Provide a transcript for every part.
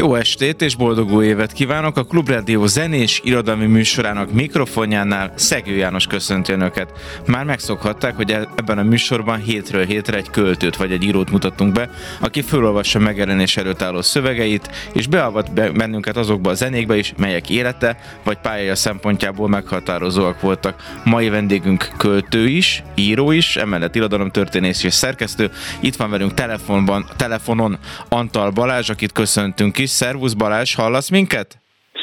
Jó estét és boldog új évet kívánok! A Klubrádió zenés irodalmi műsorának mikrofonjánál Szegő János köszönti Önöket. Már megszokhatták, hogy e- ebben a műsorban hétről hétre egy költőt vagy egy írót mutattunk be, aki felolvassa megjelenés előtt álló szövegeit, és beavat bennünket azokba a zenékbe is, melyek élete vagy pályája szempontjából meghatározóak voltak. Mai vendégünk költő is, író is, emellett irodalomtörténész és szerkesztő. Itt van velünk telefonban, telefonon Antal Balázs, akit köszöntünk is. Szervusz Balázs, hallasz minket?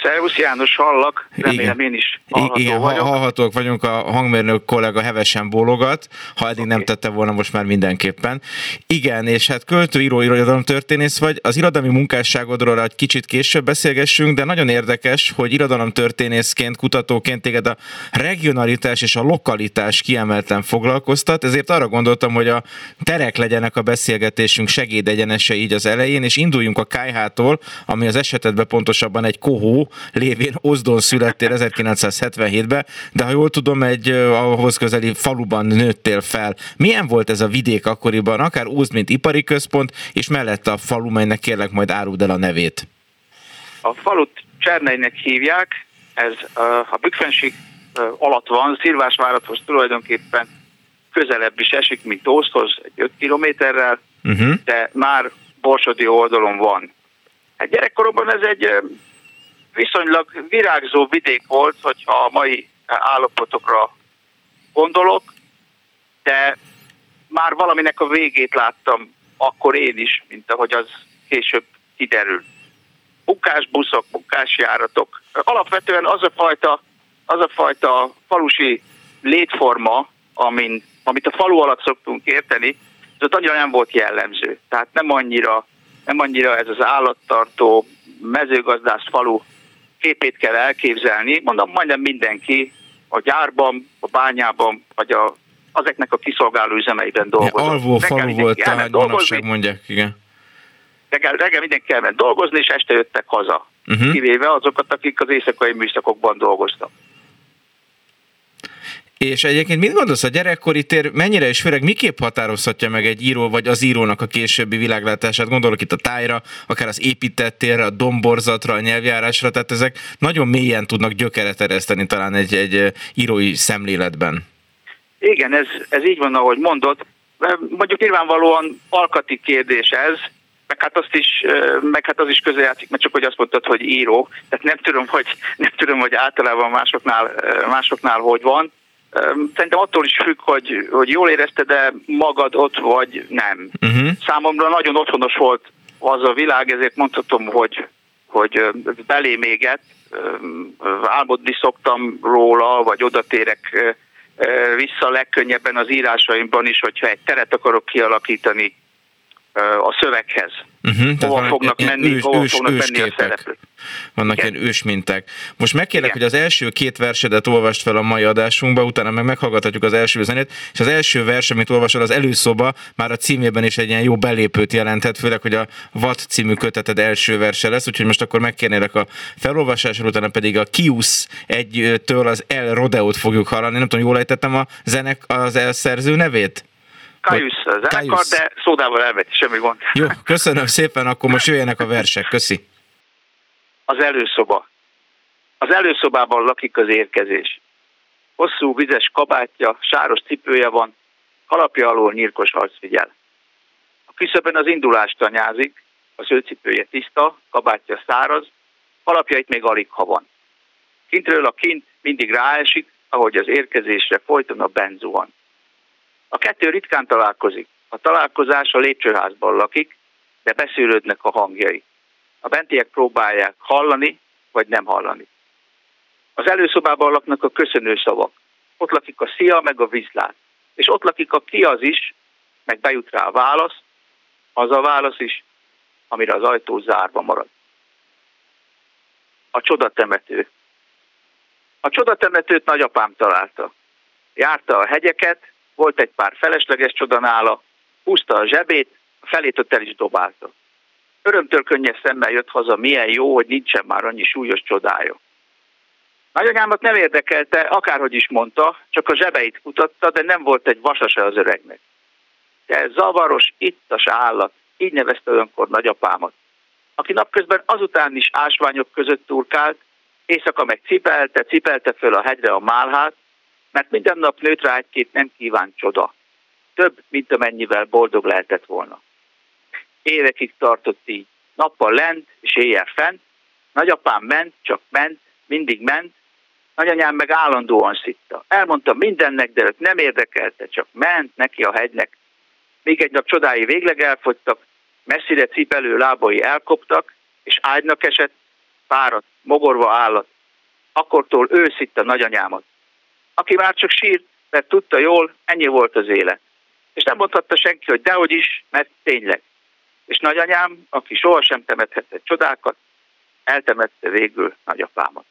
Szervusz János, hallak, remélem én is hallható Igen, vagyok. hallhatók vagyunk, a hangmérnök kollega hevesen bólogat, ha eddig okay. nem tette volna, most már mindenképpen. Igen, és hát költő, író, irodalom történész vagy, az irodalmi munkásságodról egy kicsit később beszélgessünk, de nagyon érdekes, hogy irodalom történészként, kutatóként téged a regionalitás és a lokalitás kiemelten foglalkoztat, ezért arra gondoltam, hogy a terek legyenek a beszélgetésünk segédegyenese így az elején, és induljunk a KH-tól, ami az esetedben pontosabban egy kohó, lévén Ozdon születtél 1977-ben, de ha jól tudom, egy ahhoz közeli faluban nőttél fel. Milyen volt ez a vidék akkoriban, akár Ózd, mint ipari központ, és mellette a falu, melynek kérlek majd áruld el a nevét? A falut Cserneinek hívják, ez a Bükfenség alatt van, Szilvásvárathoz tulajdonképpen közelebb is esik, mint Ózdhoz, egy 5 kilométerrel, uh-huh. de már Borsodi oldalon van. Hát gyerekkoromban ez egy viszonylag virágzó vidék volt, hogyha a mai állapotokra gondolok, de már valaminek a végét láttam akkor én is, mint ahogy az később kiderül. Bukás buszok, bukás járatok. Alapvetően az a fajta, az a fajta falusi létforma, amin, amit a falu alatt szoktunk érteni, ott annyira nem volt jellemző. Tehát nem annyira, nem annyira ez az állattartó, mezőgazdász falu képét kell elképzelni, mondom, majdnem mindenki a gyárban, a bányában, vagy a, azeknek a kiszolgáló üzemeiben dolgozott. Ja, alvó falu volt, tehát manapság mondják, igen. Reggel, reggel mindenki elment dolgozni, és este jöttek haza. Uh-huh. Kivéve azokat, akik az éjszakai műszakokban dolgoztak. És egyébként mit gondolsz, a gyerekkori tér mennyire és főleg miképp határozhatja meg egy író vagy az írónak a későbbi világlátását? Gondolok itt a tájra, akár az épített térre, a domborzatra, a nyelvjárásra, tehát ezek nagyon mélyen tudnak gyökeret ereszteni talán egy, egy írói szemléletben. Igen, ez, ez így van, ahogy mondod. Mondjuk nyilvánvalóan alkati kérdés ez, meg hát azt is, meg hát az is közrejátszik, mert csak hogy azt mondtad, hogy író. Tehát nem tudom, hogy, nem tudom, hogy általában másoknál, másoknál hogy van Szerintem attól is függ, hogy, hogy jól érezted de magad ott vagy nem. Uh-huh. Számomra nagyon otthonos volt az a világ, ezért mondhatom, hogy, hogy belém éget, álmodni szoktam róla, vagy oda térek vissza legkönnyebben az írásaimban is, hogyha egy teret akarok kialakítani a szöveghez. Uh-huh, hova fognak menni, ős, hova ős, fognak ős menni a szereplők. Vannak Igen. ilyen ősmintek. Most megkérlek, Igen. hogy az első két versedet olvast fel a mai adásunkba, utána meg meghallgathatjuk az első zenét, és az első vers, amit olvasol, az előszoba, már a címében is egy ilyen jó belépőt jelenthet, főleg, hogy a Vat című köteted első verse lesz, úgyhogy most akkor megkérnélek a felolvasásról, utána pedig a Kius egytől az El Rodeót fogjuk hallani. Nem tudom, jól ejtettem a zenek az elszerző nevét? Kajusz az zenekar, de szódával elveti, semmi gond. Jó, köszönöm szépen, akkor most jöjjenek a versek, köszi. Az előszoba. Az előszobában lakik az érkezés. Hosszú vizes kabátja, sáros cipője van, kalapja alól nyírkos harc figyel. A küszöbön az indulást tanyázik, az ő cipője tiszta, kabátja száraz, kalapjait még alig ha van. Kintről a kint mindig ráesik, ahogy az érkezésre folyton a benzuhan. A kettő ritkán találkozik. A találkozás a lépcsőházban lakik, de beszűrődnek a hangjai. A bentiek próbálják hallani, vagy nem hallani. Az előszobában laknak a köszönő szavak. Ott lakik a szia, meg a vizlát. És ott lakik a ki az is, meg bejut rá a válasz, az a válasz is, amire az ajtó zárva marad. a csodatemető. A csodatemetőt nagyapám találta. Járta a hegyeket, volt egy pár felesleges csoda nála, húzta a zsebét, a felét ott el is dobálta. Örömtől könnyes szemmel jött haza, milyen jó, hogy nincsen már annyi súlyos csodája. Nagyanyámat nem érdekelte, akárhogy is mondta, csak a zsebeit kutatta, de nem volt egy vasase az öregnek. De zavaros, ittas állat, így nevezte olyankor nagyapámat, aki napközben azután is ásványok között turkált, éjszaka meg cipelte, cipelte föl a hegyre a málhát, mert minden nap nőtt rá egy-két nem kívánt csoda. Több, mint amennyivel boldog lehetett volna. Évekig tartott így. Nappal lent, és éjjel fent. Nagyapám ment, csak ment, mindig ment. Nagyanyám meg állandóan szitta. Elmondta mindennek, de őt nem érdekelte, csak ment neki a hegynek. Még egy nap csodái végleg elfogytak, messzire cipelő lábai elkoptak, és ágynak esett, fáradt, mogorva állat. Akkortól ő szitta nagyanyámat. Aki már csak sírt, mert tudta jól, ennyi volt az élet. És nem mondhatta senki, hogy dehogy is, mert tényleg. És nagyanyám, aki sohasem temethetett csodákat, eltemette végül nagyapámat.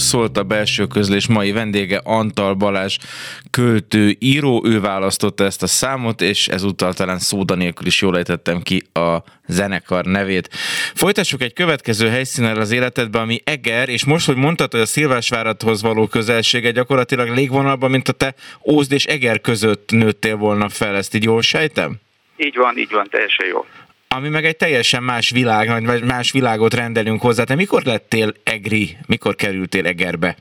Szólt a belső közlés mai vendége Antal Balázs költő, író, ő választotta ezt a számot, és ezúttal talán szóda nélkül is jól ejtettem ki a zenekar nevét. Folytassuk egy következő helyszínen az életedbe, ami Eger, és most, hogy mondtad, hogy a Szilvásváradhoz való közelsége gyakorlatilag légvonalban, mint a te Ózd és Eger között nőttél volna fel, ezt így jól sejtem? Így van, így van, teljesen jó ami meg egy teljesen más világ, vagy más világot rendelünk hozzá. Te mikor lettél egri? Mikor kerültél Egerbe?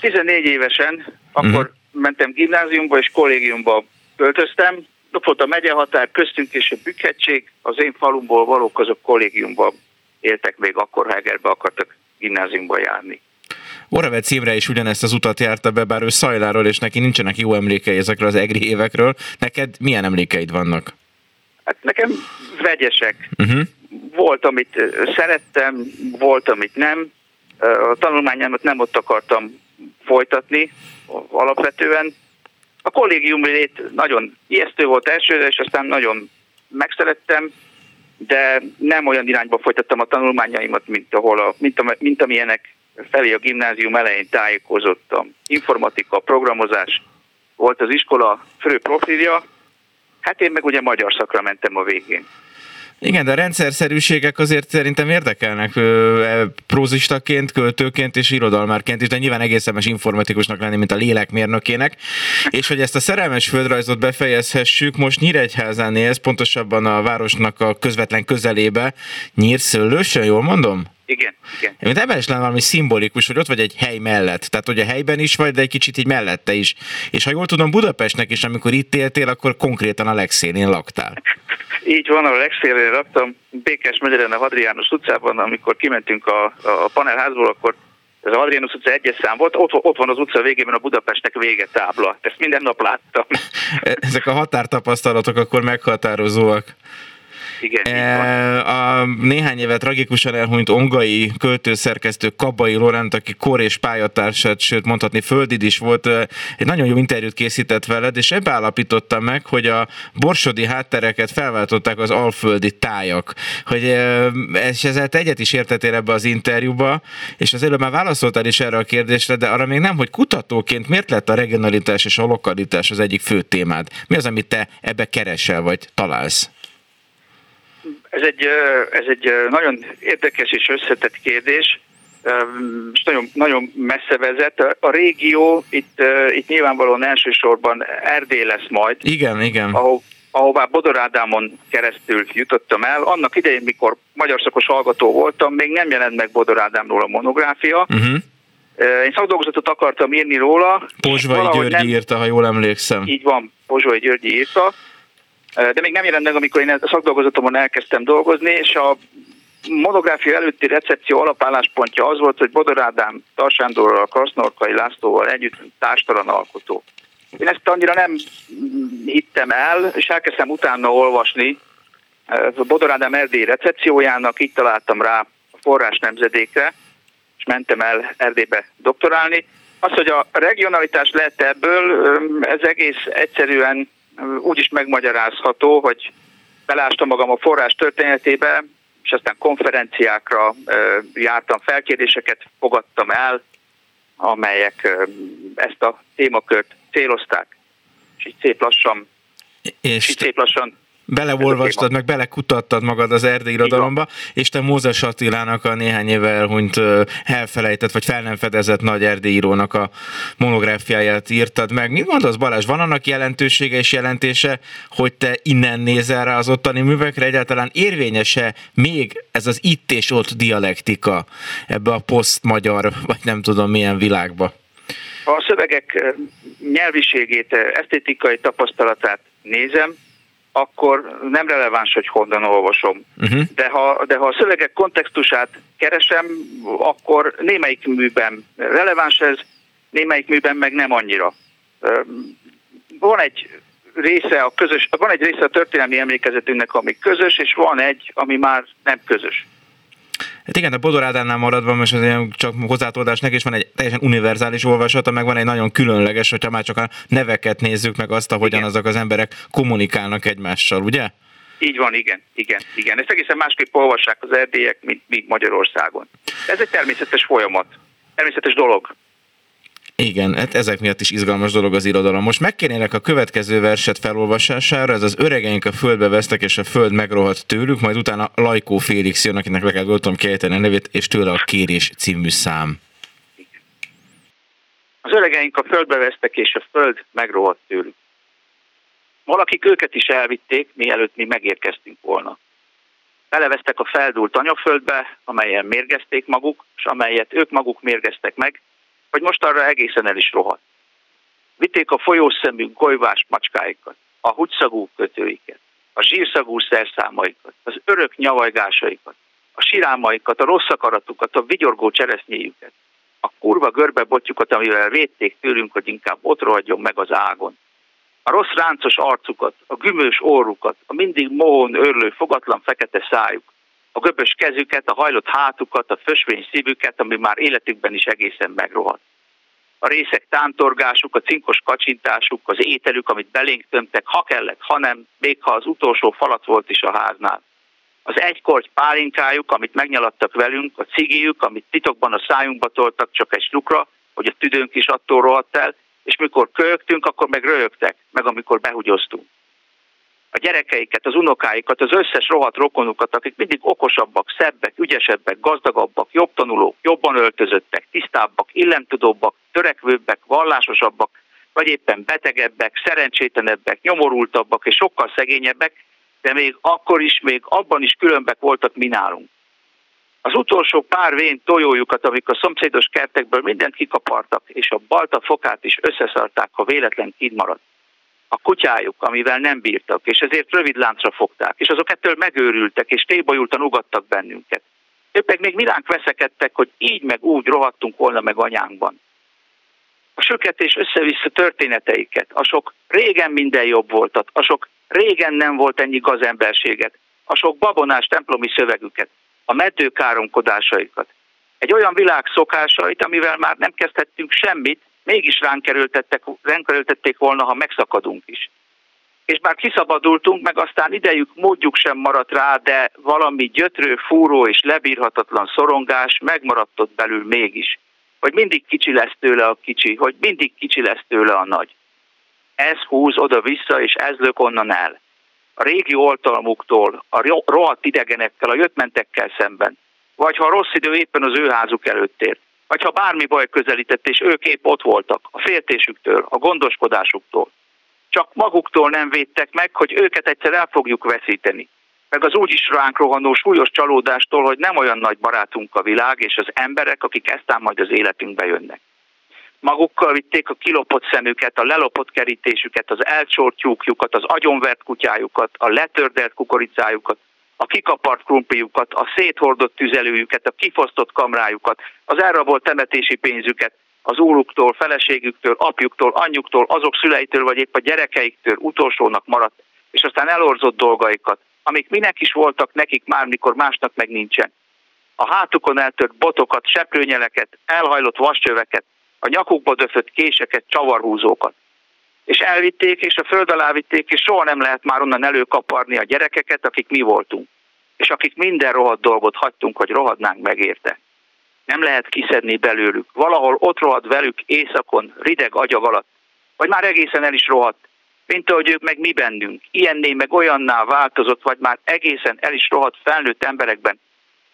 14 évesen, akkor uh-huh. mentem gimnáziumba és kollégiumba költöztem. Ott volt a megyehatár köztünk és a Bükkhegység. Az én falumból valók azok kollégiumba éltek még akkor, ha Egerbe akartak gimnáziumba járni. Oravec Imre is ugyanezt az utat járta be, bár ő Szajláról, és neki nincsenek jó emlékei ezekről az egri évekről. Neked milyen emlékeid vannak? Hát nekem vegyesek. Uh-huh. Volt, amit szerettem, volt, amit nem. A tanulmányámat nem ott akartam folytatni alapvetően. A kollégium lét nagyon ijesztő volt elsőre, és aztán nagyon megszerettem, de nem olyan irányba folytattam a tanulmányaimat, mint, ahol a, mint, a, mint amilyenek felé a gimnázium elején tájékozottam. Informatika, programozás volt az iskola fő profilja, Hát én meg ugye magyar szakra mentem a végén. Igen, de a rendszerszerűségek azért szerintem érdekelnek e, prózistaként, költőként és irodalmárként is, de nyilván egészen informatikusnak lenni, mint a lélekmérnökének. És hogy ezt a szerelmes földrajzot befejezhessük, most Nyíregyházán élsz, pontosabban a városnak a közvetlen közelébe, Nyírszöllősön, jól mondom? Igen, igen. Mint ebben is lenne valami szimbolikus, hogy ott vagy egy hely mellett. Tehát, hogy a helyben is vagy, de egy kicsit így mellette is. És ha jól tudom, Budapestnek is, amikor itt éltél, akkor konkrétan a legszélén laktál. Így van, a legszélén laktam. Békes megyeren a Hadriánus utcában, amikor kimentünk a, a panelházból, akkor ez a Hadriánus utca egyes szám volt, ott, ott van az utca végében a Budapestnek vége tábla. Ezt minden nap láttam. Ezek a határtapasztalatok akkor meghatározóak. Igen, e, a néhány éve tragikusan elhunyt ongai költőszerkesztő Kabai Lorent, aki kor és pályatársat, sőt mondhatni földid is volt, egy nagyon jó interjút készített veled, és ebbe állapította meg, hogy a borsodi háttereket felváltották az alföldi tájak. Hogy és ezzel te egyet is értetél ebbe az interjúba, és az előbb már válaszoltál is erre a kérdésre, de arra még nem, hogy kutatóként miért lett a regionalitás és a lokalitás az egyik fő témád? Mi az, amit te ebbe keresel, vagy találsz? Ez egy, ez egy nagyon érdekes és összetett kérdés, és nagyon, nagyon messze vezet. A régió itt, itt nyilvánvalóan elsősorban Erdély lesz majd. Igen, igen. Ahol, ahová Bodor Ádámon keresztül jutottam el. Annak idején, mikor magyar szakos hallgató voltam, még nem jelent meg Bodor Ádámról a monográfia. Uh-huh. Én szakdolgozatot akartam írni róla. Pozsvai Györgyi nem... írta, ha jól emlékszem. Így van, Pozsvai Györgyi írta de még nem jelent meg, amikor én a szakdolgozatomon elkezdtem dolgozni, és a monográfia előtti recepció alapálláspontja az volt, hogy Bodor Ádám, Tarsándorral, Krasznorkai Lászlóval együtt társtalan alkotó. Én ezt annyira nem hittem el, és elkezdtem utána olvasni Bodor Ádám Erdély recepciójának, itt találtam rá a forrás nemzedékre, és mentem el Erdélybe doktorálni. Az, hogy a regionalitás lett ebből, ez egész egyszerűen úgy is megmagyarázható, hogy belástam magam a forrás történetébe, és aztán konferenciákra jártam, felkérdéseket fogadtam el, amelyek ezt a témakört célozták. És így szép lassan, és, így szép lassan beleolvastad, meg belekutattad magad az irodalomba, és te Mózes Attilának a néhány éve elhunyt elfelejtett, vagy fel nem fedezett nagy erdélyi írónak a monográfiáját írtad meg. Mit gondolsz Balázs, van annak jelentősége és jelentése, hogy te innen nézel rá az ottani művekre, egyáltalán érvényese még ez az itt és ott dialektika ebbe a poszt-magyar, vagy nem tudom milyen világba? A szövegek nyelviségét, esztétikai tapasztalatát nézem, akkor nem releváns, hogy honnan olvasom. Uh-huh. De, ha, de ha a szövegek kontextusát keresem, akkor némelyik műben releváns ez, némelyik műben meg nem annyira. Van egy része a közös, van egy része a történelmi emlékezetünknek, ami közös, és van egy, ami már nem közös. Hát igen, a Bodor Ádánál maradva most az csak hozzátoldásnak is van egy teljesen univerzális olvasata, meg van egy nagyon különleges, hogyha már csak a neveket nézzük, meg azt, ahogyan igen. azok az emberek kommunikálnak egymással, ugye? Így van, igen, igen, igen. Ezt egészen másképp olvassák az erdélyek, mint mi Magyarországon. Ez egy természetes folyamat, természetes dolog. Igen, hát ezek miatt is izgalmas dolog az irodalom. Most megkérnélek a következő verset felolvasására, ez az öregeink a földbe vesztek, és a föld megrohadt tőlük, majd utána Lajkó Félix jön, akinek le kell voltam kiejteni a nevét, és tőle a Kérés című szám. Az öregeink a földbe vesztek, és a föld megrohadt tőlük. Valakik őket is elvitték, mielőtt mi megérkeztünk volna. Belevesztek a feldúlt anyaföldbe, amelyen mérgezték maguk, és amelyet ők maguk mérgeztek meg, vagy most arra egészen el is rohadt. Vitték a folyószemű golyvás macskáikat, a húgyszagú kötőiket, a zsírszagú szerszámaikat, az örök nyavajgásaikat, a sirámaikat, a rossz akaratukat, a vigyorgó cseresznyéjüket, a kurva görbe botjukat, amivel védték tőlünk, hogy inkább ott rohadjon meg az ágon. A rossz ráncos arcukat, a gümős órukat, a mindig mohón örlő fogatlan fekete szájuk, a göbös kezüket, a hajlott hátukat, a fösvény szívüket, ami már életükben is egészen megrohadt. A részek tántorgásuk, a cinkos kacsintásuk, az ételük, amit belénk tömtek, ha kellett, ha nem, még ha az utolsó falat volt is a háznál. Az egykorty pálinkájuk, amit megnyaladtak velünk, a cigijük, amit titokban a szájunkba toltak csak egy slukra, hogy a tüdőnk is attól rohadt el, és mikor kölyögtünk, akkor meg röhögtek, meg amikor behugyoztunk a gyerekeiket, az unokáikat, az összes rohadt rokonukat, akik mindig okosabbak, szebbek, ügyesebbek, gazdagabbak, jobb tanulók, jobban öltözöttek, tisztábbak, illemtudóbbak, törekvőbbek, vallásosabbak, vagy éppen betegebbek, szerencsétlenebbek, nyomorultabbak és sokkal szegényebbek, de még akkor is, még abban is különbek voltak mi nálunk. Az utolsó pár vén tojójukat, amik a szomszédos kertekből mindent kikapartak, és a balta fokát is összeszarták, ha véletlen kidmaradt a kutyájuk, amivel nem bírtak, és ezért rövid láncra fogták, és azok ettől megőrültek, és tébolyultan ugattak bennünket. Ők meg még miránk veszekedtek, hogy így meg úgy rohadtunk volna meg anyánkban. A söketés össze-vissza történeteiket, a sok régen minden jobb voltat, a sok régen nem volt ennyi gazemberséget, a sok babonás templomi szövegüket, a meddőkáromkodásaikat, egy olyan világ szokásait, amivel már nem kezdhettünk semmit, mégis ránk, kerültettek, ránk kerültették volna, ha megszakadunk is. És bár kiszabadultunk, meg aztán idejük, módjuk sem maradt rá, de valami gyötrő, fúró és lebírhatatlan szorongás megmaradt ott belül mégis. Hogy mindig kicsi lesz tőle a kicsi, hogy mindig kicsi lesz tőle a nagy. Ez húz oda-vissza, és ez lök onnan el. A régi oltalmuktól, a rohadt idegenekkel, a jöttmentekkel szemben, vagy ha a rossz idő éppen az ő házuk előtt ért, vagy ha bármi baj közelített, és ők épp ott voltak, a féltésüktől, a gondoskodásuktól. Csak maguktól nem védtek meg, hogy őket egyszer el fogjuk veszíteni. Meg az úgyis ránk rohanó súlyos csalódástól, hogy nem olyan nagy barátunk a világ, és az emberek, akik eztán majd az életünkbe jönnek. Magukkal vitték a kilopott szemüket, a lelopott kerítésüket, az elcsort tyúkjukat, az agyonvert kutyájukat, a letördelt kukoricájukat, a kikapart krumpliukat, a széthordott tüzelőjüket, a kifosztott kamrájukat, az elrabolt temetési pénzüket, az úruktól, feleségüktől, apjuktól, anyjuktól, azok szüleitől, vagy épp a gyerekeiktől utolsónak maradt, és aztán elorzott dolgaikat, amik minek is voltak nekik már, mikor másnak meg nincsen. A hátukon eltört botokat, seprőnyeleket, elhajlott vascsöveket, a nyakukba döfött késeket, csavarhúzókat és elvitték, és a föld alá vitték, és soha nem lehet már onnan előkaparni a gyerekeket, akik mi voltunk, és akik minden rohadt dolgot hagytunk, hogy rohadnánk meg érte. Nem lehet kiszedni belőlük. Valahol ott rohad velük éjszakon, rideg agyag alatt, vagy már egészen el is rohadt, mint ahogy ők meg mi bennünk. Ilyenné meg olyanná változott, vagy már egészen el is rohadt felnőtt emberekben.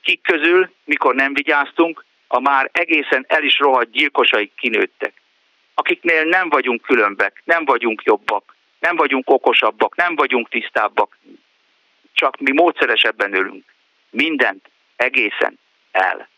Kik közül, mikor nem vigyáztunk, a már egészen el is rohadt gyilkosaik kinőttek akiknél nem vagyunk különbek, nem vagyunk jobbak, nem vagyunk okosabbak, nem vagyunk tisztábbak, csak mi módszeresebben ölünk. Mindent egészen el.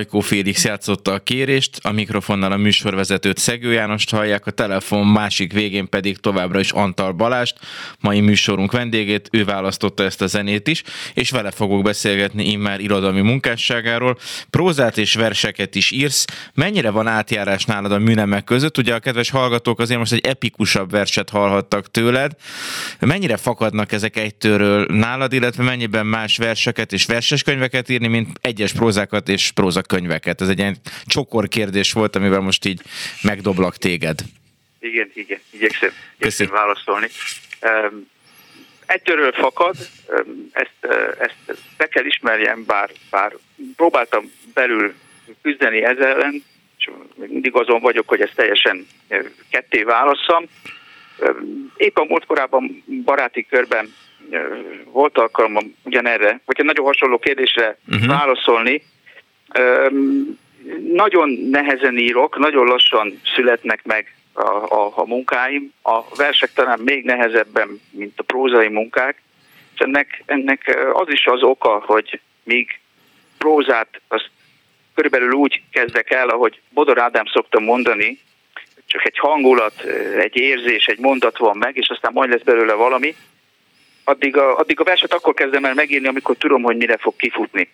Lajkó Félix játszotta a kérést, a mikrofonnal a műsorvezetőt Szegő Jánost hallják, a telefon másik végén pedig továbbra is Antal Balást, mai műsorunk vendégét, ő választotta ezt a zenét is, és vele fogok beszélgetni immár irodalmi munkásságáról. Prózát és verseket is írsz. Mennyire van átjárás nálad a műnemek között? Ugye a kedves hallgatók azért most egy epikusabb verset hallhattak tőled. Mennyire fakadnak ezek egytőről nálad, illetve mennyiben más verseket és verses könyveket írni, mint egyes prózákat és prózákat könyveket? Ez egy ilyen csokor kérdés volt, amivel most így megdoblak téged. Igen, igen, igyekszem, igyekszem válaszolni. Um, fakad, ezt, ezt be kell ismerjem, bár, bár próbáltam belül küzdeni ezzel ellen, és mindig azon vagyok, hogy ezt teljesen ketté válasszam. Épp a múltkorában baráti körben volt alkalmam ugyanerre, vagy egy nagyon hasonló kérdésre uh-huh. válaszolni, nagyon nehezen írok, nagyon lassan születnek meg a, a, a munkáim. A versek talán még nehezebben, mint a prózai munkák, és ennek, ennek az is az oka, hogy míg prózát azt körülbelül úgy kezdek el, ahogy Bodor Ádám szokta mondani, csak egy hangulat, egy érzés, egy mondat van meg, és aztán majd lesz belőle valami, addig a, addig a verset akkor kezdem el megírni, amikor tudom, hogy mire fog kifutni.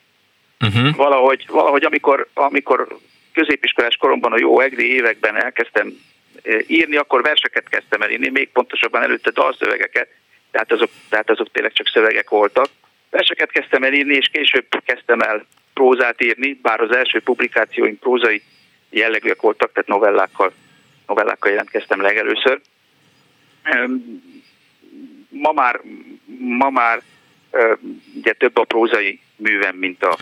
Uh-huh. Valahogy, valahogy amikor, amikor középiskolás koromban a jó egri években elkezdtem e, írni, akkor verseket kezdtem el írni, még pontosabban előtte dalszövegeket, tehát azok, tehát azok tényleg csak szövegek voltak. Verseket kezdtem el írni, és később kezdtem el prózát írni, bár az első publikációim prózai jellegűek voltak, tehát novellákkal, novellákkal jelentkeztem legelőször. Ma már, ma már ugye több a prózai művem, mint a,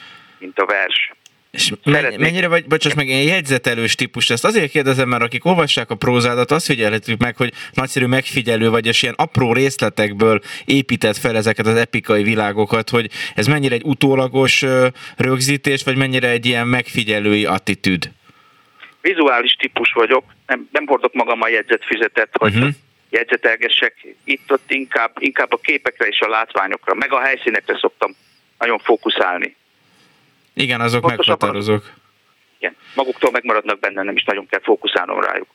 mint a vers. És Szeretnék. mennyire vagy, bocsáss meg, ilyen jegyzetelős típus, ezt azért kérdezem, mert akik olvassák a prózádat, azt figyelhetjük meg, hogy nagyszerű megfigyelő vagy, és ilyen apró részletekből épített fel ezeket az epikai világokat, hogy ez mennyire egy utólagos rögzítés, vagy mennyire egy ilyen megfigyelői attitűd? Vizuális típus vagyok, nem, nem hordok magam a jegyzetfüzetet, hogy uh-huh. jegyzetelgessek. Itt-ott inkább, inkább a képekre és a látványokra, meg a helyszínekre szoktam nagyon fókuszálni. Igen, azok Pontosan meghatározók. Igen, maguktól megmaradnak benne, nem is nagyon kell fókuszálnom rájuk.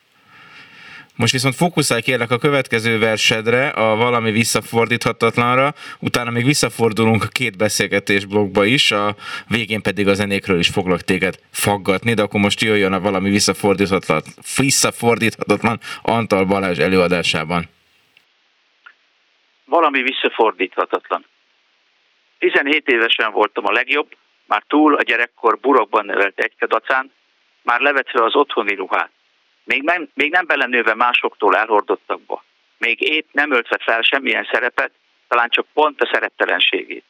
Most viszont fókuszálj kérlek a következő versedre, a valami visszafordíthatatlanra, utána még visszafordulunk a két beszélgetés blogba is, a végén pedig a zenékről is foglak téged faggatni, de akkor most jöjjön a valami visszafordíthatatlan, visszafordíthatatlan Antal Balázs előadásában. Valami visszafordíthatatlan. 17 évesen voltam a legjobb, már túl a gyerekkor burokban nevelt egykedacán, már levetve az otthoni ruhát. Még nem, még nem belenőve másoktól elhordottakba. Még épp nem öltve fel semmilyen szerepet, talán csak pont a szereptelenségét.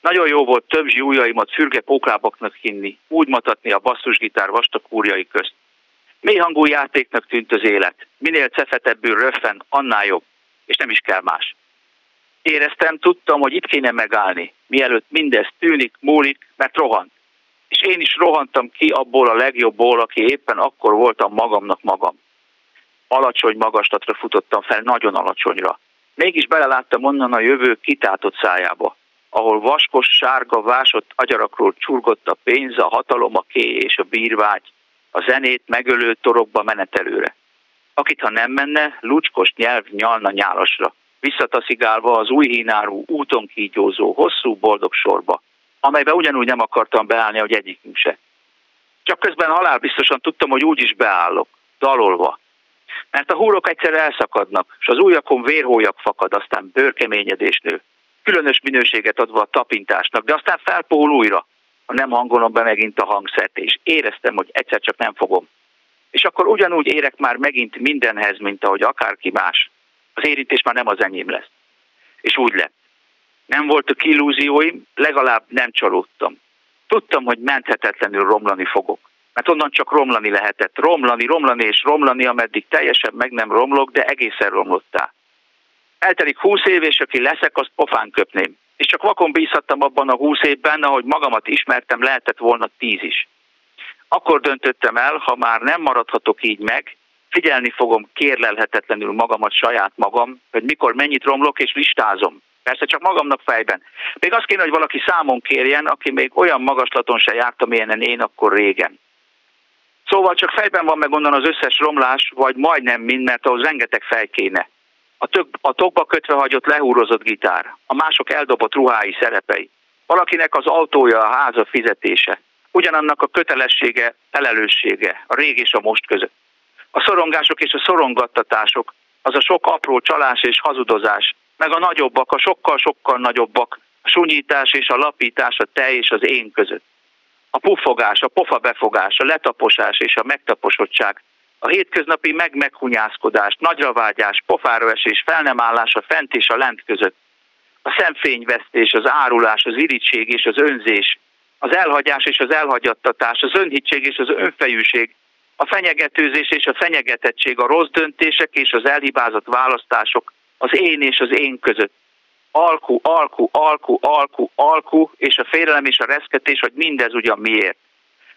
Nagyon jó volt több zsúlyaimat fürge póklábaknak hinni, úgy matatni a basszusgitár vastag kúrjai közt. Mély hangú játéknak tűnt az élet. Minél cefetebbül röffen, annál jobb. És nem is kell más. Éreztem, tudtam, hogy itt kéne megállni, mielőtt mindez tűnik, múlik, mert rohant. És én is rohantam ki abból a legjobbból, aki éppen akkor voltam magamnak magam. Alacsony magaslatra futottam fel, nagyon alacsonyra. Mégis beleláttam onnan a jövő kitátott szájába, ahol vaskos, sárga, vásott agyarakról csurgott a pénz, a hatalom, a ké és a bírvágy, a zenét megölő torokba menetelőre. Akit ha nem menne, lucskos nyelv nyalna nyálasra visszataszigálva az új hínárú úton kígyózó, hosszú boldog sorba, amelybe ugyanúgy nem akartam beállni, hogy egyikünk se. Csak közben halálbiztosan tudtam, hogy úgy is beállok, dalolva. Mert a húrok egyszer elszakadnak, és az újakon vérhólyak fakad, aztán bőrkeményedés nő. Különös minőséget adva a tapintásnak, de aztán felpól újra, ha nem hangolom be megint a hangszert, és éreztem, hogy egyszer csak nem fogom. És akkor ugyanúgy érek már megint mindenhez, mint ahogy akárki más az érintés már nem az enyém lesz. És úgy lett. Nem voltak illúzióim, legalább nem csalódtam. Tudtam, hogy menthetetlenül romlani fogok. Mert onnan csak romlani lehetett. Romlani, romlani és romlani, ameddig teljesen meg nem romlok, de egészen romlottál. Eltelik húsz év, és aki leszek, azt pofán köpném. És csak vakon bízhattam abban a húsz évben, ahogy magamat ismertem, lehetett volna tíz is. Akkor döntöttem el, ha már nem maradhatok így meg, figyelni fogom kérlelhetetlenül magamat, saját magam, hogy mikor mennyit romlok, és listázom. Persze csak magamnak fejben. Még azt kéne, hogy valaki számon kérjen, aki még olyan magaslaton se járt, amilyen én akkor régen. Szóval csak fejben van meg onnan az összes romlás, vagy majdnem mind, mert ahhoz rengeteg fej kéne. A, tök, a tokba kötve hagyott lehúrozott gitár, a mások eldobott ruhái szerepei, valakinek az autója, a háza fizetése, ugyanannak a kötelessége, felelőssége, a rég és a most között. A szorongások és a szorongattatások, az a sok apró csalás és hazudozás, meg a nagyobbak, a sokkal-sokkal nagyobbak, a sunyítás és a lapítás a te és az én között. A puffogás, a pofa befogás, a letaposás és a megtaposottság, a hétköznapi meg-meghunyászkodás, nagyravágyás, pofára esés, fel nem állás a fent és a lent között, a szemfényvesztés, az árulás, az irítség és az önzés, az elhagyás és az elhagyattatás, az önhitség és az önfejűség, a fenyegetőzés és a fenyegetettség, a rossz döntések és az elhibázott választások az én és az én között. Alku, alku, alku, alku, alku, és a félelem és a reszketés, hogy mindez ugyan miért.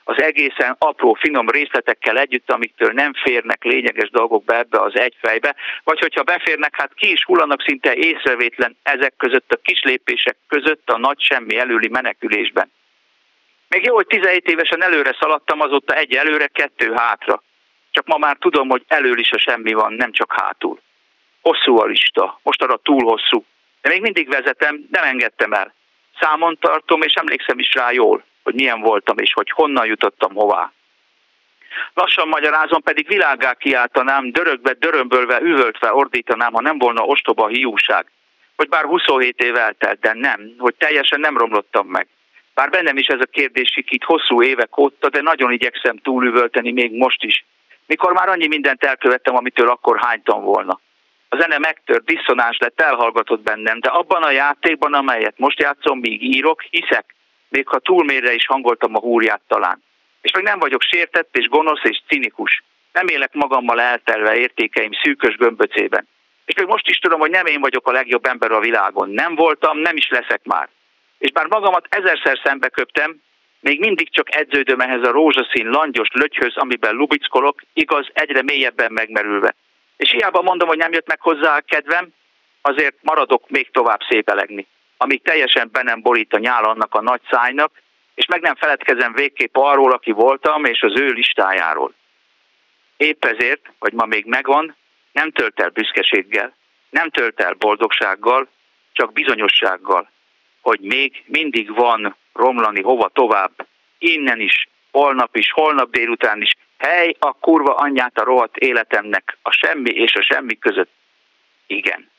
Az egészen apró, finom részletekkel együtt, amiktől nem férnek lényeges dolgok be ebbe az egy fejbe, vagy hogyha beférnek, hát ki is hullanak szinte észrevétlen ezek között a kis lépések között a nagy semmi előli menekülésben. Még jó, hogy 17 évesen előre szaladtam, azóta egy előre, kettő hátra. Csak ma már tudom, hogy elől is a semmi van, nem csak hátul. Hosszú a lista, most arra túl hosszú. De még mindig vezetem, nem engedtem el. Számon tartom, és emlékszem is rá jól, hogy milyen voltam, és hogy honnan jutottam hová. Lassan magyarázom, pedig világá kiáltanám, dörögve, dörömbölve, üvöltve ordítanám, ha nem volna ostoba hiúság. Hogy bár 27 év eltelt, de nem, hogy teljesen nem romlottam meg. Bár bennem is ez a kérdés itt hosszú évek óta, de nagyon igyekszem túlüvölteni még most is. Mikor már annyi mindent elkövettem, amitől akkor hánytam volna. A zene megtört, diszonás lett, elhallgatott bennem, de abban a játékban, amelyet most játszom, míg írok, hiszek, még ha túlmérre is hangoltam a húrját talán. És még nem vagyok sértett és gonosz és cinikus. Nem élek magammal eltelve értékeim szűkös gömböcében. És még most is tudom, hogy nem én vagyok a legjobb ember a világon. Nem voltam, nem is leszek már és bár magamat ezerszer szembe köptem, még mindig csak edződöm ehhez a rózsaszín langyos lötyhöz, amiben lubickolok, igaz, egyre mélyebben megmerülve. És hiába mondom, hogy nem jött meg hozzá a kedvem, azért maradok még tovább szépelegni, amíg teljesen be nem borít a nyál annak a nagy szájnak, és meg nem feledkezem végképp arról, aki voltam, és az ő listájáról. Épp ezért, hogy ma még megvan, nem tölt el büszkeséggel, nem tölt el boldogsággal, csak bizonyossággal, hogy még mindig van romlani hova tovább, innen is, holnap is, holnap délután is, hely a kurva anyját a rohadt életemnek, a semmi és a semmi között. Igen.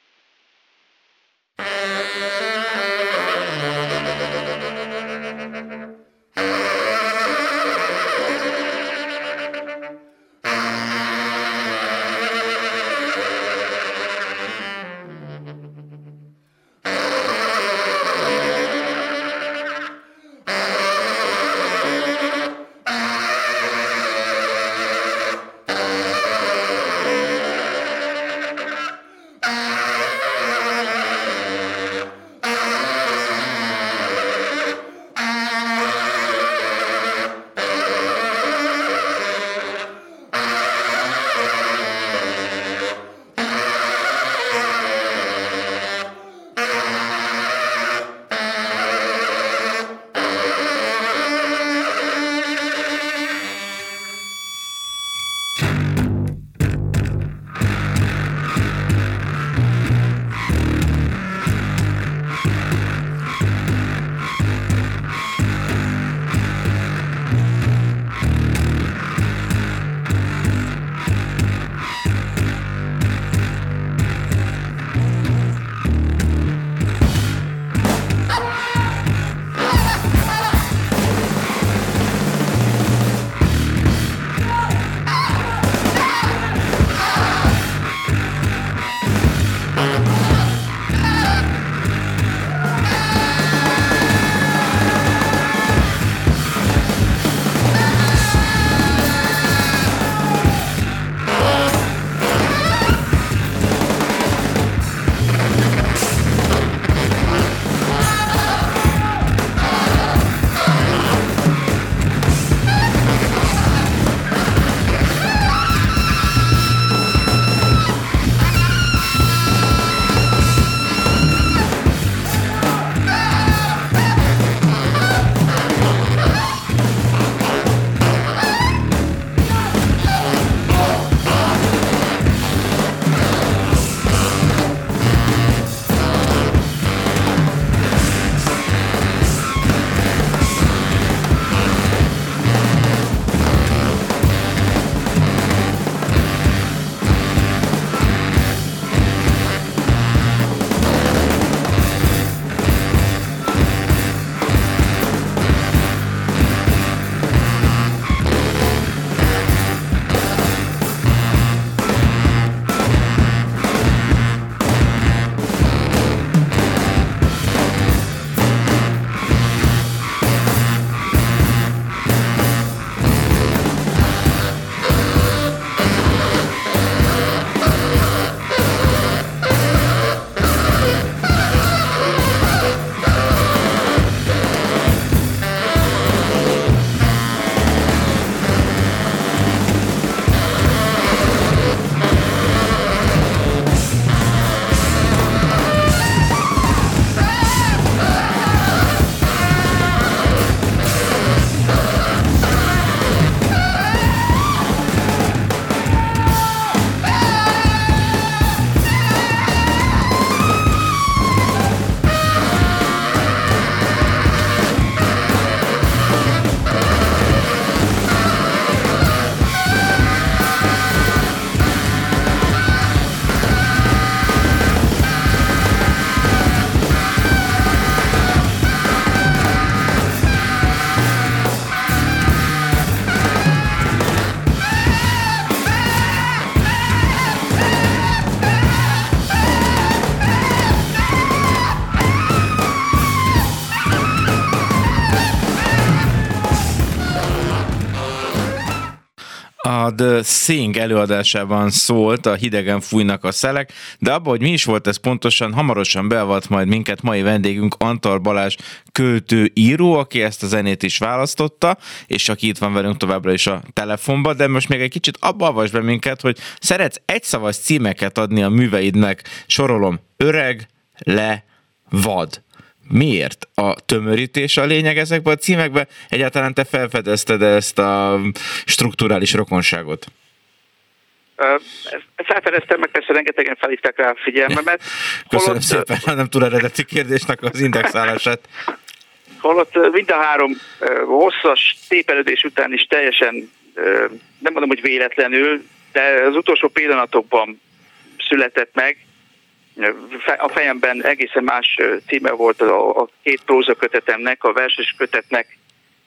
The Thing előadásában szólt a Hidegen fújnak a szelek, de abban, hogy mi is volt ez pontosan, hamarosan beavat majd minket mai vendégünk Antal Balázs költő író, aki ezt a zenét is választotta, és aki itt van velünk továbbra is a telefonban, de most még egy kicsit abba avas be minket, hogy szeretsz egyszavas címeket adni a műveidnek, sorolom, öreg, le, vad. Miért a tömörítés a lényeg ezekben a címekben? Egyáltalán te felfedezted ezt a strukturális rokonságot? Felfedeztem, meg persze rengetegen felhívták rá a figyelmemet. Köszönöm holott, szépen, nem túl eredeti kérdésnek az indexálását. Holott mind a három hosszas tépelődés után is teljesen, nem mondom, hogy véletlenül, de az utolsó pillanatokban született meg, a fejemben egészen más címe volt a, két próza kötetemnek, a verses kötetnek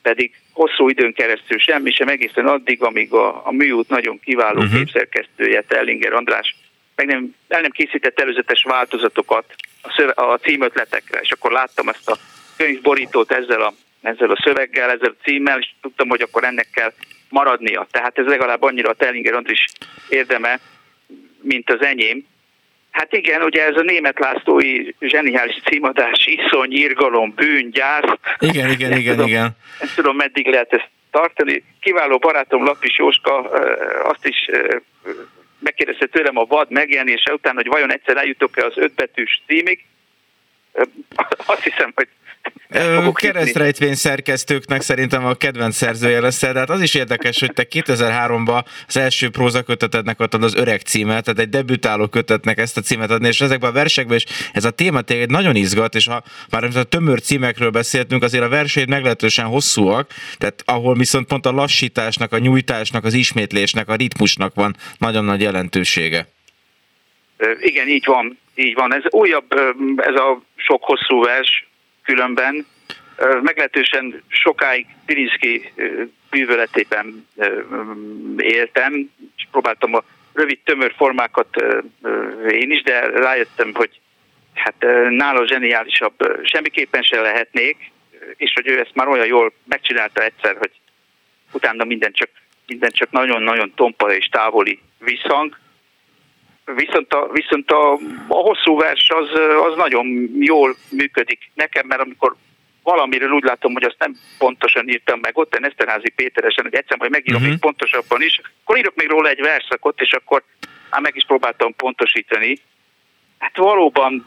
pedig hosszú időn keresztül semmi sem, egészen addig, amíg a, a műút nagyon kiváló uh-huh. képszerkesztője, Tellinger András meg nem, el nem készített előzetes változatokat a, szöve, a címötletekre, és akkor láttam ezt a könyvborítót ezzel a, ezzel a szöveggel, ezzel a címmel, és tudtam, hogy akkor ennek kell maradnia. Tehát ez legalább annyira a Tellinger Andris érdeme, mint az enyém. Hát igen, ugye ez a német Lászlói zseniális címadás, iszony, irgalom, bűn, gyász. Igen, igen, igen, tudom, igen. Ezt tudom, meddig lehet ezt tartani. Kiváló barátom Lapis Jóska azt is megkérdezte tőlem a vad megjelenése után, hogy vajon egyszer eljutok-e az ötbetűs címig. Azt hiszem, hogy Keresztrejtvény szerkesztőknek szerintem a kedvenc szerzője lesz, de hát az is érdekes, hogy te 2003-ban az első prózakötetednek adtad az öreg címet, tehát egy debütáló kötetnek ezt a címet adni, és ezekben a versekben is ez a téma téged nagyon izgat, és ha már a tömör címekről beszéltünk, azért a verseid meglehetősen hosszúak, tehát ahol viszont pont a lassításnak, a nyújtásnak, az ismétlésnek, a ritmusnak van nagyon nagy jelentősége. Igen, így van, így van. Ez újabb, ez a sok hosszú vers, különben meglehetősen sokáig Pirinszki műveletében éltem, és próbáltam a rövid tömör formákat én is, de rájöttem, hogy hát nála zseniálisabb semmiképpen se lehetnék, és hogy ő ezt már olyan jól megcsinálta egyszer, hogy utána minden csak, minden csak nagyon-nagyon tompa és távoli visszhang. Viszont a, viszont a, a hosszú vers az, az nagyon jól működik nekem, mert amikor valamiről úgy látom, hogy azt nem pontosan írtam meg ott, Eszterházi Péteresen, hogy egyszer majd megírom uh-huh. még pontosabban is, akkor írok még róla egy verszakot, és akkor hát meg is próbáltam pontosítani. Hát valóban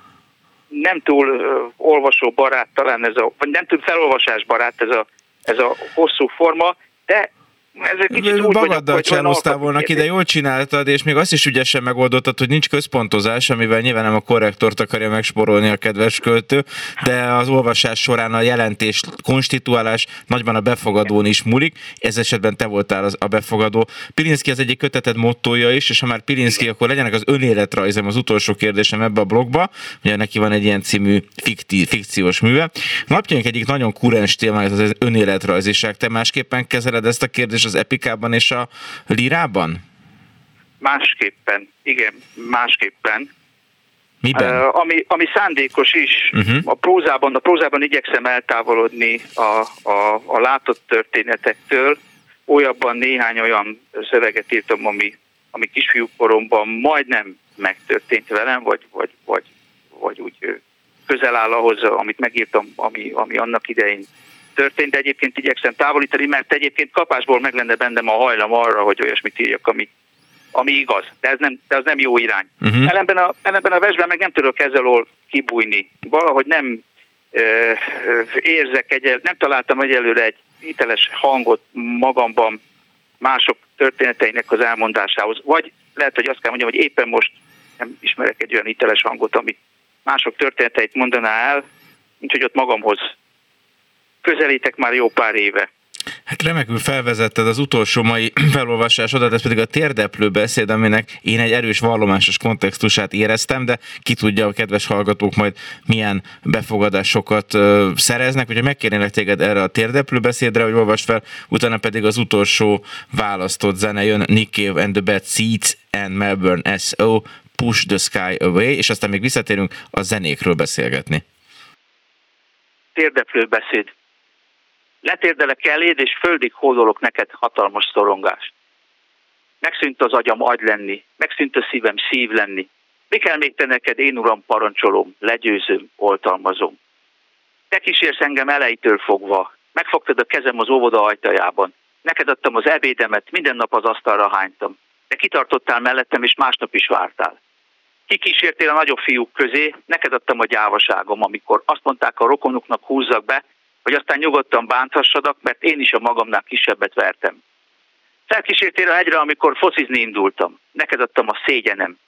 nem túl uh, olvasó barát talán ez a, vagy nem túl felolvasás barát ez a, ez a hosszú forma, de ez egy kicsit úgy Magaddal cselloztál volna ki, de jól csináltad, és még azt is ügyesen megoldottad, hogy nincs központozás, amivel nyilván nem a korrektort akarja megsporolni a kedves költő, de az olvasás során a jelentés, konstituálás nagyban a befogadón is múlik. Ez esetben te voltál az, a befogadó. Pilinszki az egyik köteted mottoja is, és ha már Pilinszki, akkor legyenek az önéletrajzem az utolsó kérdésem ebbe a blogba. Ugye neki van egy ilyen című fikti, fikciós műve. Napjaink egyik nagyon kurens témája az önéletrajziság. Te másképpen kezeled ezt a kérdést az epikában és a lírában? Másképpen, igen, másképpen. Miben? Uh, ami, ami szándékos is, uh-huh. a prózában, a prózában igyekszem eltávolodni a, a, a látott történetektől, olyabban néhány olyan szöveget írtam, ami, ami kisfiúkoromban majdnem megtörtént velem, vagy, vagy, vagy, vagy úgy közel áll ahhoz, amit megírtam, ami, ami annak idején történt, de egyébként igyekszem távolítani, mert egyébként kapásból meg lenne bennem a hajlam arra, hogy olyasmit írjak, ami, ami igaz, de ez nem, de az nem jó irány. Uh-huh. Ellenben, a, ellenben a versben meg nem tudok ezzel kibújni. Valahogy nem ö, ö, érzek egy, nem találtam egyelőre egy hiteles hangot magamban mások történeteinek az elmondásához. Vagy lehet, hogy azt kell mondjam, hogy éppen most nem ismerek egy olyan hiteles hangot, ami mások történeteit mondaná el, mint hogy ott magamhoz közelítek már jó pár éve. Hát remekül felvezetted az utolsó mai felolvasásodat, ez pedig a térdeplő beszéd, aminek én egy erős vallomásos kontextusát éreztem, de ki tudja a kedves hallgatók majd milyen befogadásokat ö, szereznek, úgyhogy megkérnélek téged erre a térdeplő beszédre, hogy olvasd fel, utána pedig az utolsó választott zene jön Nick Cave and the Bad Seeds and Melbourne S.O. Push the Sky Away, és aztán még visszatérünk a zenékről beszélgetni. Térdeplő beszéd. Letérdelek eléd, és földig hódolok neked hatalmas szorongást. Megszűnt az agyam agy lenni, megszűnt a szívem szív lenni. Mi kell még te neked, én uram, parancsolom, legyőzöm, oltalmazom. Te kísérsz engem elejétől fogva, megfogtad a kezem az óvoda ajtajában, neked adtam az ebédemet, minden nap az asztalra hánytam. De kitartottál mellettem, és másnap is vártál. Kikísértél a nagyobb fiúk közé, neked adtam a gyávaságom, amikor azt mondták a rokonuknak húzzak be, hogy aztán nyugodtan bánthassadak, mert én is a magamnál kisebbet vertem. Felkísértél a hegyre, amikor focizni indultam. Neked adtam a szégyenem.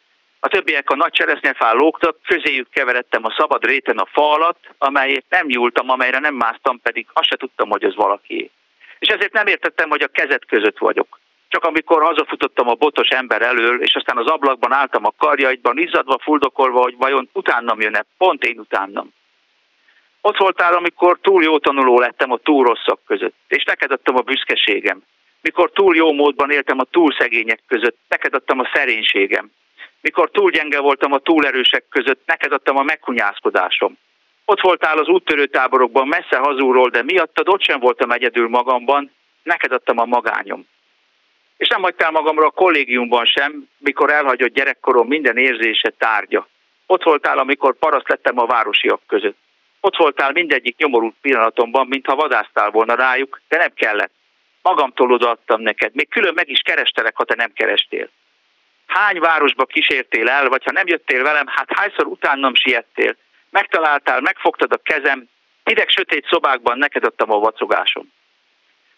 A többiek a nagy cseresznyefán lógtak, közéjük keveredtem a szabad réten a fa alatt, amelyet nem nyúltam, amelyre nem másztam, pedig azt se tudtam, hogy az valaki. És ezért nem értettem, hogy a kezet között vagyok. Csak amikor hazafutottam a botos ember elől, és aztán az ablakban álltam a karjaidban, izzadva, fuldokolva, hogy vajon utánam jön-e, pont én utánam. Ott voltál, amikor túl jó tanuló lettem a túl rosszak között, és neked adtam a büszkeségem. Mikor túl jó módban éltem a túl szegények között, neked adtam a szerénységem. Mikor túl gyenge voltam a túl erősek között, neked adtam a meghunyászkodásom. Ott voltál az úttörő táborokban, messze hazúról, de miattad ott sem voltam egyedül magamban, neked adtam a magányom. És nem hagytál magamra a kollégiumban sem, mikor elhagyott gyerekkorom minden érzése tárgya. Ott voltál, amikor paraszt lettem a városiak között. Ott voltál mindegyik nyomorult pillanatomban, mintha vadásztál volna rájuk, de nem kellett. Magamtól odaadtam neked, még külön meg is kerestelek, ha te nem kerestél. Hány városba kísértél el, vagy ha nem jöttél velem, hát hányszor utánam siettél. Megtaláltál, megfogtad a kezem, hideg sötét szobákban neked adtam a vacogásom.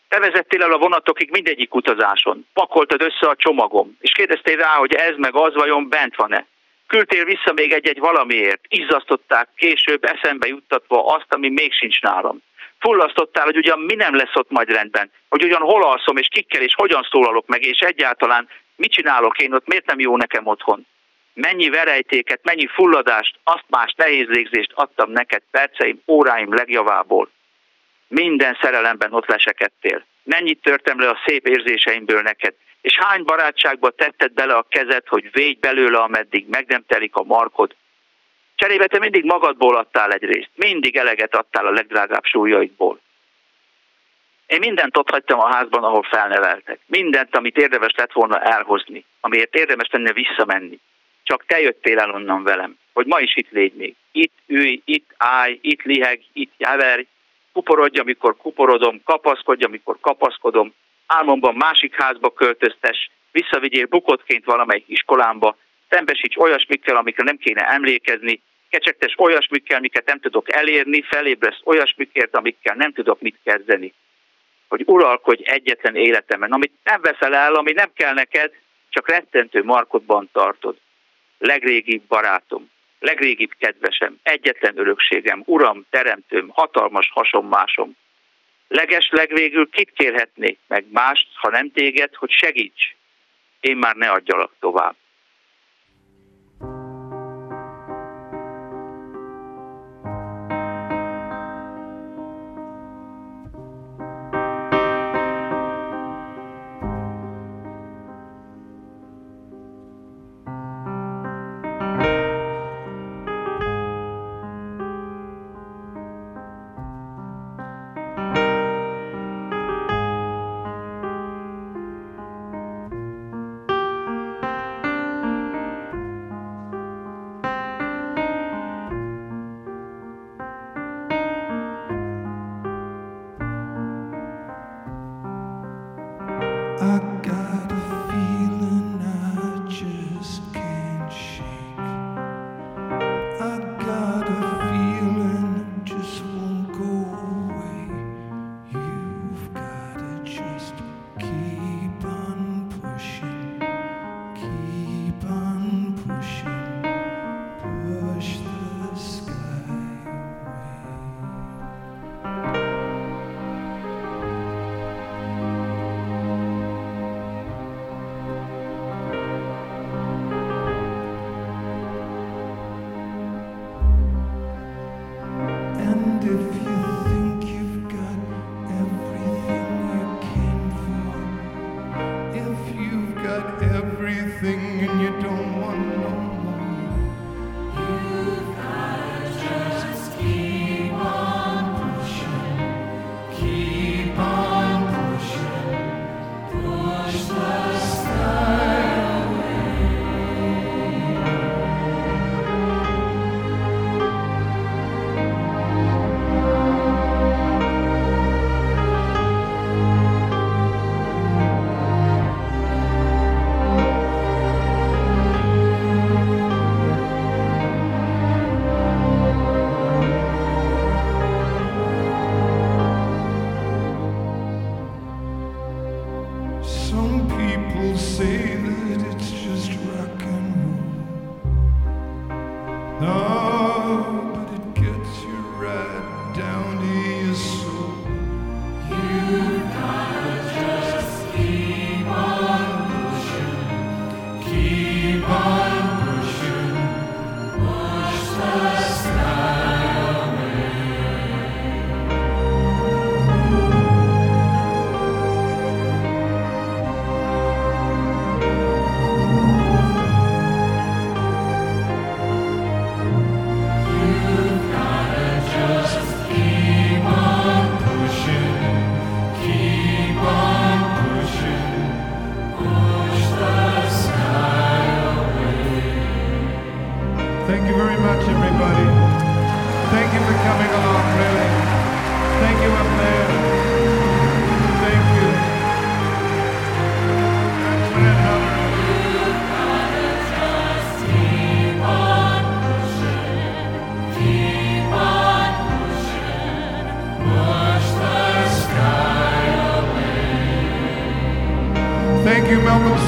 Te vezettél el a vonatokig mindegyik utazáson, pakoltad össze a csomagom, és kérdeztél rá, hogy ez meg az vajon bent van-e. Küldtél vissza még egy-egy valamiért, izzasztották később eszembe juttatva azt, ami még sincs nálam. Fullasztottál, hogy ugyan mi nem lesz ott majd rendben, hogy ugyan hol alszom, és kikkel, és hogyan szólalok meg, és egyáltalán mit csinálok én ott, miért nem jó nekem otthon. Mennyi verejtéket, mennyi fulladást, azt más nehéz légzést adtam neked perceim, óráim legjavából minden szerelemben ott lesekedtél. Mennyit törtem le a szép érzéseimből neked, és hány barátságba tetted bele a kezed, hogy védj belőle, ameddig meg nem telik a markod. Cserébe te mindig magadból adtál egy részt, mindig eleget adtál a legdrágább súlyaidból. Én mindent ott hagytam a házban, ahol felneveltek. Mindent, amit érdemes lett volna elhozni, amiért érdemes lenne visszamenni. Csak te jöttél el onnan velem, hogy ma is itt légy még. Itt ülj, itt állj, itt liheg, itt jáverj, kuporodj, amikor kuporodom, kapaszkodj, amikor kapaszkodom, álmomban másik házba költöztes, visszavigyél bukottként valamelyik iskolámba, szembesíts olyasmikkel, amikre nem kéne emlékezni, kecsegtes olyasmikkel, amiket nem tudok elérni, felébresz olyasmikért, amikkel nem tudok mit kezdeni. Hogy uralkodj egyetlen életemen, amit nem veszel el, ami nem kell neked, csak rettentő markodban tartod. Legrégibb barátom, legrégibb kedvesem, egyetlen örökségem, uram, teremtőm, hatalmas hasonmásom. Leges legvégül kit kérhetnék meg mást, ha nem téged, hogy segíts, én már ne adjalak tovább. You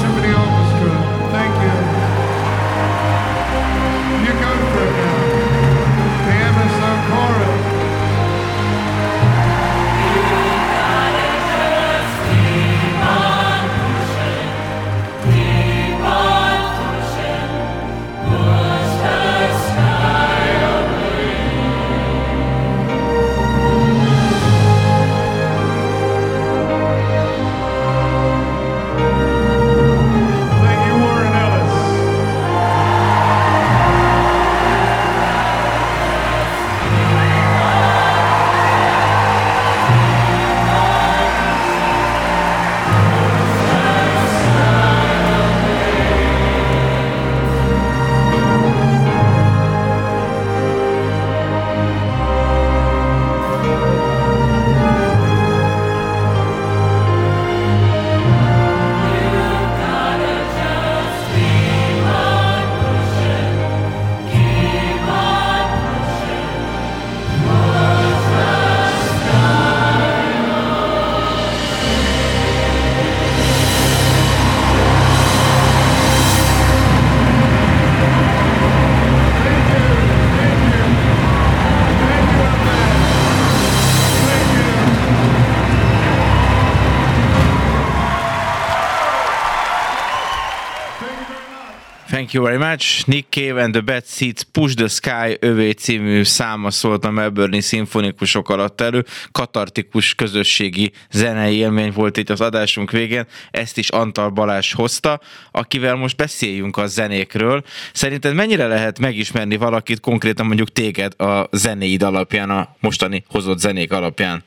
very much. Nick Cave and the Bad Seeds Push the Sky övé című száma szólt a Melbourne szimfonikusok alatt elő. Katartikus közösségi zenei élmény volt itt az adásunk végén. Ezt is Antal Balázs hozta, akivel most beszéljünk a zenékről. Szerinted mennyire lehet megismerni valakit, konkrétan mondjuk téged a zenéid alapján, a mostani hozott zenék alapján?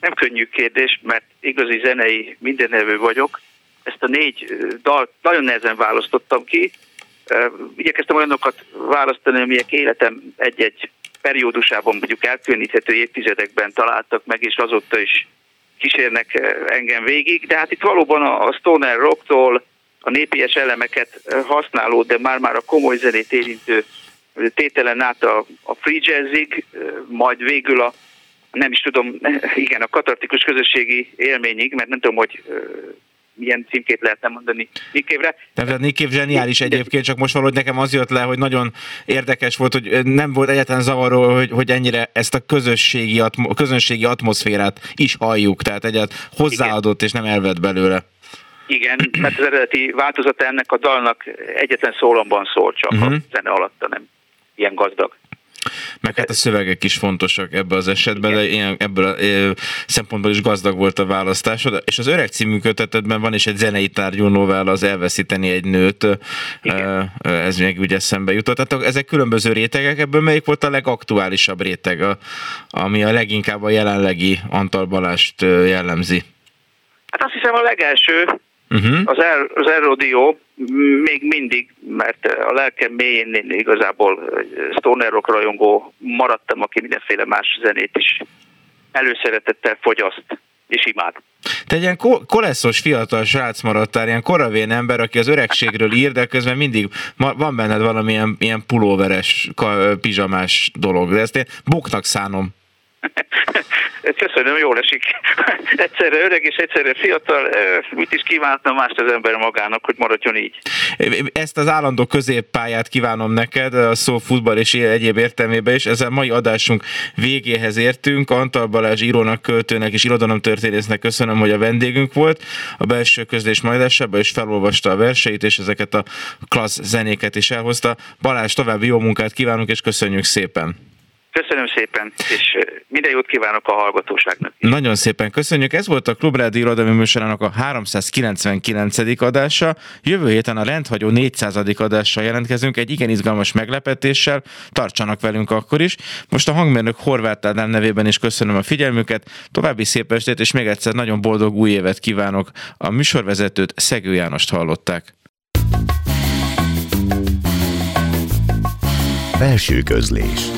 Nem könnyű kérdés, mert igazi zenei mindenevő vagyok. Ezt a négy dalt nagyon nehezen választottam ki, Igyekeztem olyanokat választani, amelyek életem egy-egy periódusában, mondjuk elkülöníthető évtizedekben találtak meg, és azóta is kísérnek engem végig, de hát itt valóban a stoner rocktól a népies elemeket használó, de már-már a komoly zenét érintő tételen át a, a free jazzig, majd végül a nem is tudom, igen, a katartikus közösségi élményig, mert nem tudom, hogy milyen címkét lehetne mondani Nikévre. Tehát Nikév zseniális egyébként, csak most valahogy nekem az jött le, hogy nagyon érdekes volt, hogy nem volt egyáltalán zavaró, hogy, hogy ennyire ezt a közösségi, atmo, közönségi atmoszférát is halljuk, tehát egyáltalán hozzáadott Igen. és nem elvett belőle. Igen, mert az eredeti változata ennek a dalnak egyetlen szólomban szól, csak uh-huh. a mhm. zene alatta nem ilyen gazdag. Meg hát a szövegek is fontosak ebbe az esetben, Igen. de ilyen, ebből a e, szempontból is gazdag volt a választásod. És az Öreg című kötetetben van is egy zenei tárgyú novella, az Elveszíteni egy nőt. Igen. Ez még ugye eszembe jutott. Tehát ezek különböző rétegek, ebből melyik volt a legaktuálisabb réteg, a, ami a leginkább a jelenlegi Antal Balást jellemzi? Hát azt hiszem a legelső, uh-huh. az, El, az Erodio, még mindig, mert a lelkem mélyén én igazából stoner rock rajongó maradtam, aki mindenféle más zenét is előszeretettel fogyaszt és imád. Te egy ilyen koleszos fiatal srác maradtál, ilyen koravén ember, aki az öregségről ír, de közben mindig van benned valamilyen ilyen pulóveres, pizsamás dolog, de ezt én buknak szánom. Köszönöm, jól esik. Egyszerre öreg és egyszerre fiatal. Mit is kívántam más az ember magának, hogy maradjon így? Ezt az állandó középpályát kívánom neked, a szó futball és egyéb értelmében is. Ezzel mai adásunk végéhez értünk. Antal Balázs írónak, költőnek és irodalomtörténésznek köszönöm, hogy a vendégünk volt. A belső közlés majdásában is felolvasta a verseit, és ezeket a klassz zenéket is elhozta. Balázs, további jó munkát kívánunk, és köszönjük szépen! Köszönöm szépen, és minden jót kívánok a hallgatóságnak. Nagyon szépen köszönjük. Ez volt a Klubrádió irodalmi műsorának a 399. adása. Jövő héten a rendhagyó 400. adással jelentkezünk egy igen izgalmas meglepetéssel. Tartsanak velünk akkor is. Most a hangmérnök Horváth Ádám nevében is köszönöm a figyelmüket. További szép estét, és még egyszer nagyon boldog új évet kívánok. A műsorvezetőt Szegő Jánost hallották. Belső közlés